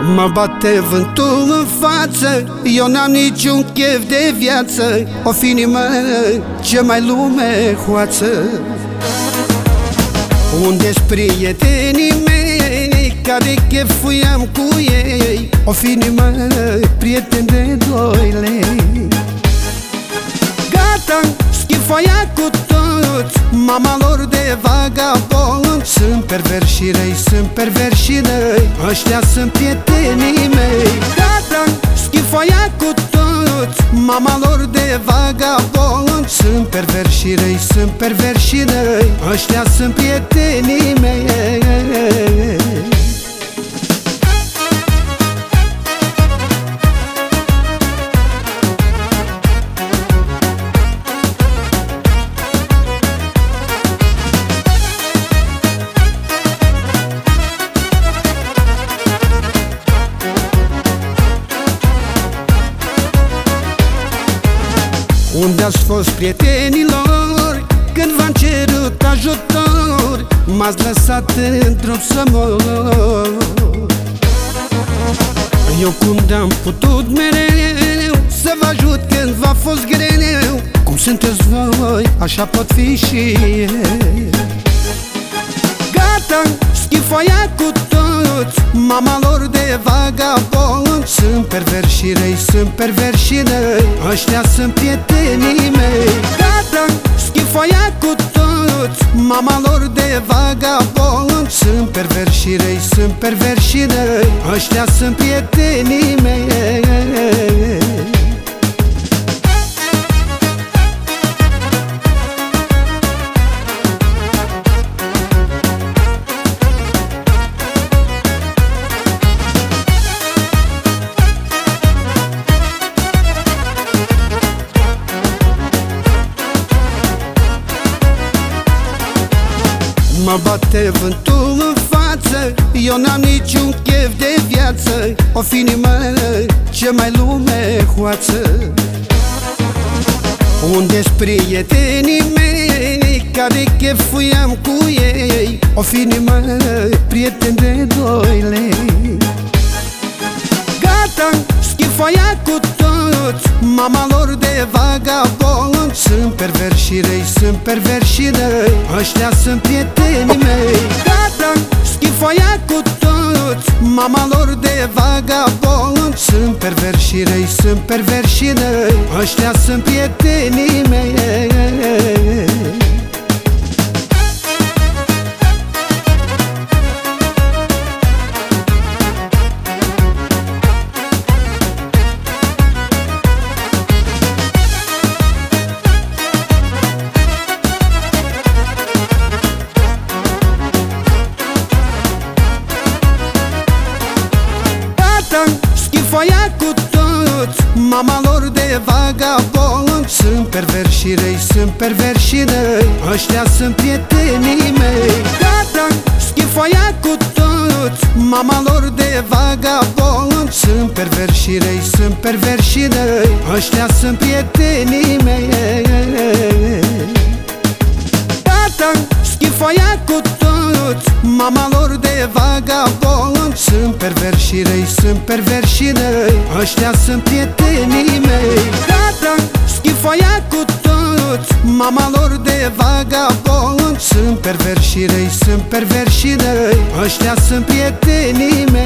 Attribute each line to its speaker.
Speaker 1: Mă bate vântul în față Eu n-am niciun chef de viață O fi inimă ce mai lume hoață. Unde-s prietenii mei Care chefuiam cu ei O fi inimă prieten de doi lei. Gata, schifoia cu toți Mama lor de vagabond Sunt perversi și răi, sunt perversi și răi. Ăștia sunt prietenii mei. Gata, schifoia cu toți. Mama lor de vagabond. Sunt perversi și răi, sunt perversi și răi. Ăștia sunt prietenii mei Unde ați fost prietenilor Când v-am cerut ajutor M-ați lăsat în drum să mor. Eu cum de-am putut mereu Să vă ajut când v-a fost greu Cum sunteți voi, așa pot fi și eu Gata, schifoia cu toți. Mama lor de vagabond. Sunt perversi și răi, sunt perversi și răi. Ăștia sunt prietenii mei. Gata, schifoia cu toți. Mama lor de vagabond. Sunt perversi și răi, sunt perversi și răi. Ăștia sunt prietenii mei Mă bate vântul în față. Eu n-am niciun chef de viață. O fi inimă ce mai lume hoață. Unde-s prietenii mei? Care chefuiam cu ei. O fi inimă prieten de doi lei. Gata, schifoia cu toți Mama lor de vagabond. Sunt perversi și răi, sunt perversi și răi Ăștia sunt prietenii mei. Gata, schifoia cu toți Mama lor de vagabond. Sunt perversi și răi, sunt perversi și răi Ăștia sunt prietenii mei vagabond Sunt perversi și răi, sunt perversi și răi. Ăștia sunt prietenii mei. Gata, schifoia cu toți. Mama lor de vagabond Sunt perversi și răi, sunt perversi și răi. Ăștia sunt prietenii mei. Gata, schifoia cu toți. Mama lor de vagabond. Sunt perversi și răi, sunt perversi și răi. Ăștia sunt prietenii mei. Gata, schifoia cu toți. Mama lor de vagabond. Sunt perversi și răi, sunt perversi și răi. Ăștia sunt prietenii mei